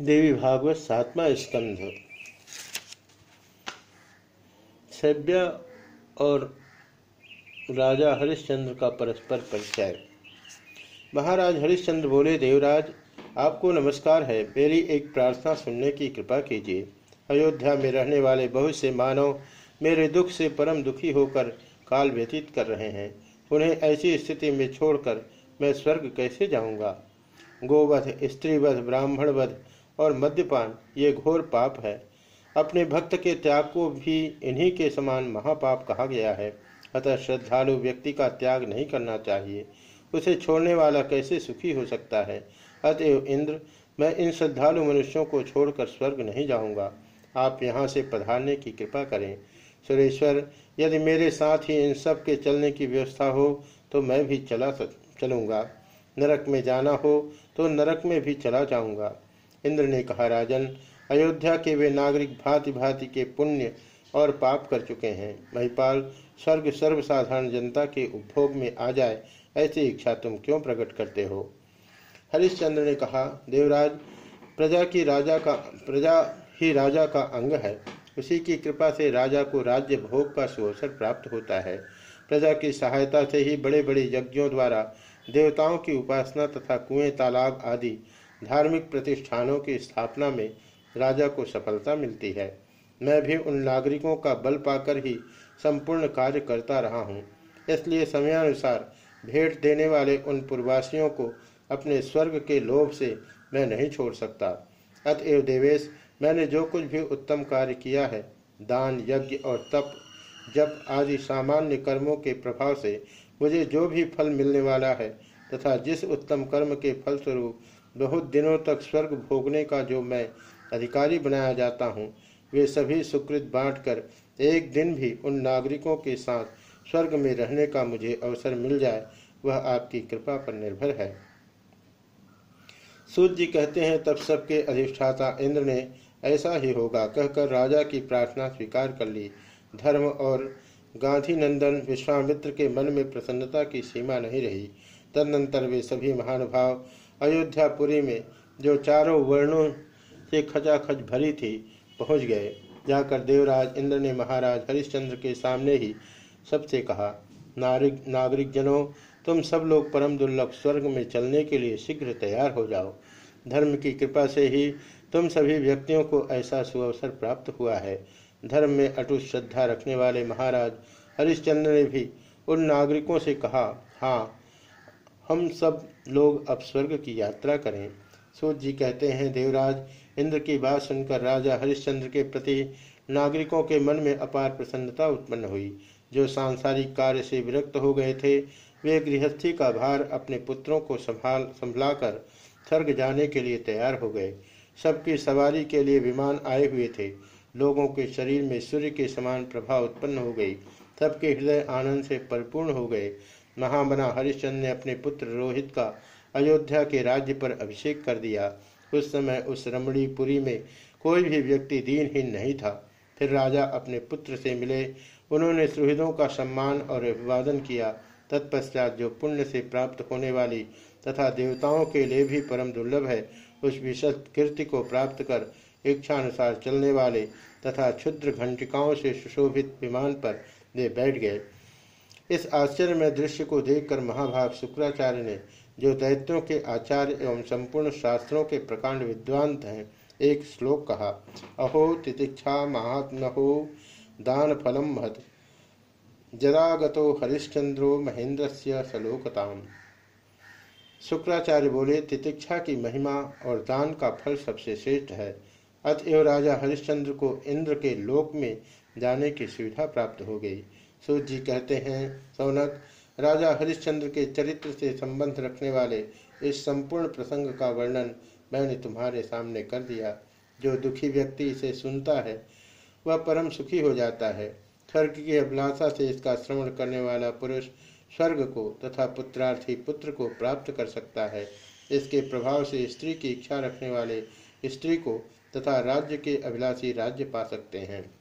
देवी भागवत सातवा स्कंध। सभ्य और राजा हरिश्चंद्र का परस्पर परिचय। महाराज हरिश्चंद्र बोले, देवराज, आपको नमस्कार है। मेरी एक प्रार्थना सुनने की कृपा कीजिए। अयोध्या में रहने वाले बहुत से मानव मेरे दुख से परम दुखी होकर काल व्यतीत कर रहे हैं। उन्हें ऐसी स्थिति में छोड़कर मैं स्वर्ग कैसे जाऊँगा? गोवध, स्त्रीवध, ब्राह्मणवध और मद्यपान, ये घोर पाप है। अपने भक्त के त्याग को भी इन्हीं के समान महापाप कहा गया है। अतः श्रद्धालु व्यक्ति का त्याग नहीं करना चाहिए। उसे छोड़ने वाला कैसे सुखी हो सकता है? अतएव इंद्र, मैं इन श्रद्धालु मनुष्यों को छोड़कर स्वर्ग नहीं जाऊँगा। आप यहाँ से पधारने की कृपा करें। सुरेश्वर, यदि मेरे साथ ही इन सब के चलने की व्यवस्था हो तो मैं भी चला चलूँगा। नरक में जाना हो तो नरक में भी चला जाऊँगा। इंद्र ने कहा, राजन, अयोध्या के वे नागरिक भांति भांति के पुण्य और पाप कर चुके हैं। महिपाल, स्वर्ग सर्वसाधारण जनता के उपभोग में आ जाए, ऐसी इच्छा तुम क्यों प्रकट करते हो? हरिश्चंद्र ने कहा, देवराज, प्रजा की राजा का, प्रजा ही राजा का अंग है। उसी की कृपा से राजा को राज्य भोग का सुअवसर प्राप्त होता है। प्रजा की सहायता से ही बड़े बड़े यज्ञों द्वारा देवताओं की उपासना तथा कुएँ, तालाब आदि धार्मिक प्रतिष्ठानों की स्थापना में राजा को सफलता मिलती है। मैं भी उन नागरिकों का बल पाकर ही संपूर्ण कार्य करता रहा हूँ। इसलिए समयानुसार भेंट देने वाले उन पूर्वासियों को अपने स्वर्ग के लोभ से मैं नहीं छोड़ सकता। अतएव देवेश, मैंने जो कुछ भी उत्तम कार्य किया है, दान, यज्ञ और तप, जप आदि सामान्य कर्मों के प्रभाव से मुझे जो भी फल मिलने वाला है तथा जिस उत्तम कर्म के फलस्वरूप बहुत दिनों तक स्वर्ग भोगने का जो मैं अधिकारी बनाया जाता हूँ, वे सभी सुकृत बांटकर एक दिन भी उन नागरिकों के साथ स्वर्ग में रहने का मुझे अवसर मिल जाए, वह आपकी कृपा पर निर्भर है। सूर्य जी कहते हैं, तब सबके अधिष्ठाता इंद्र ने ऐसा ही होगा कहकर राजा की प्रार्थना स्वीकार कर ली। धर्म और गांधी नंदन विश्वामित्र के मन में प्रसन्नता की सीमा नहीं रही। तदनंतर वे सभी महानुभाव अयोध्यापुरी में जो चारों वर्णों से खचाखच भरी थी, पहुँच गए। जाकर देवराज इंद्र ने महाराज हरिश्चंद्र के सामने ही सबसे कहा नागरिक नागरिक जनों तुम सब लोग परम दुर्लभ स्वर्ग में चलने के लिए शीघ्र तैयार हो जाओ। धर्म की कृपा से ही तुम सभी व्यक्तियों को ऐसा सुअवसर प्राप्त हुआ है। धर्म में अटूट श्रद्धा रखने वाले महाराज हरिश्चंद्र ने भी उन नागरिकों से कहा हाँ हम सब लोग अब स्वर्ग की यात्रा करें। सूर्य जी कहते हैं, देवराज, इंद्र की बात सुनकर राजा हरिश्चंद्र के प्रति नागरिकों के मन में अपार प्रसन्नता उत्पन्न हुई। जो सांसारिक कार्य से विरक्त हो गए थे, वे गृहस्थी का भार अपने पुत्रों को संभाल, संभलाकर स्वर्ग जाने के लिए तैयार हो गए। सबकी सवारी के लिए विमान आए हुए थे। लोगों के शरीर में सूर्य के समान प्रभाव उत्पन्न हो गई। सबके हृदय आनंद से परिपूर्ण हो गए। महामना हरिश्चंद्र ने अपने पुत्र रोहित का अयोध्या के राज्य पर अभिषेक कर दिया। उस समय उस रमणीपुरी में कोई भी व्यक्ति दीनहीन नहीं था। फिर राजा अपने पुत्र से मिले। उन्होंने सुहृदों का सम्मान और अभिवादन किया। तत्पश्चात जो पुण्य से प्राप्त होने वाली तथा देवताओं के लिए भी परम दुर्लभ है, उस विशद कीर्ति को प्राप्त कर इच्छानुसार चलने वाले तथा क्षुद्र घंटिकाओं से सुशोभित विमान पर वे बैठ गए। इस आश्चर्य में दृश्य को देखकर महाभाग शुक्राचार्य ने जो दैत्यों के आचार्य एवं संपूर्ण शास्त्रों के प्रकांड विद्वान हैं एक श्लोक कहा, अहो तितिक्षा महात्महो दान फलम महत जदागतो हरिश्चंद्रो महेंद्र से सलोकताम। शुक्राचार्य बोले, तितिक्षा की महिमा और दान का फल सबसे श्रेष्ठ है। अतएव राजा हरिश्चंद्र को इंद्र के लोक में जाने की सुविधा प्राप्त हो गई। सूर्य जी कहते हैं, सौनक, राजा हरिश्चंद्र के चरित्र से संबंध रखने वाले इस संपूर्ण प्रसंग का वर्णन मैंने तुम्हारे सामने कर दिया। जो दुखी व्यक्ति इसे सुनता है, वह परम सुखी हो जाता है। स्वर्ग की अभिलाषा से इसका श्रवण करने वाला पुरुष स्वर्ग को तथा पुत्रार्थी पुत्र को प्राप्त कर सकता है। इसके प्रभाव से स्त्री की इच्छा रखने वाले स्त्री को तथा राज्य के अभिलाषी राज्य पा सकते हैं।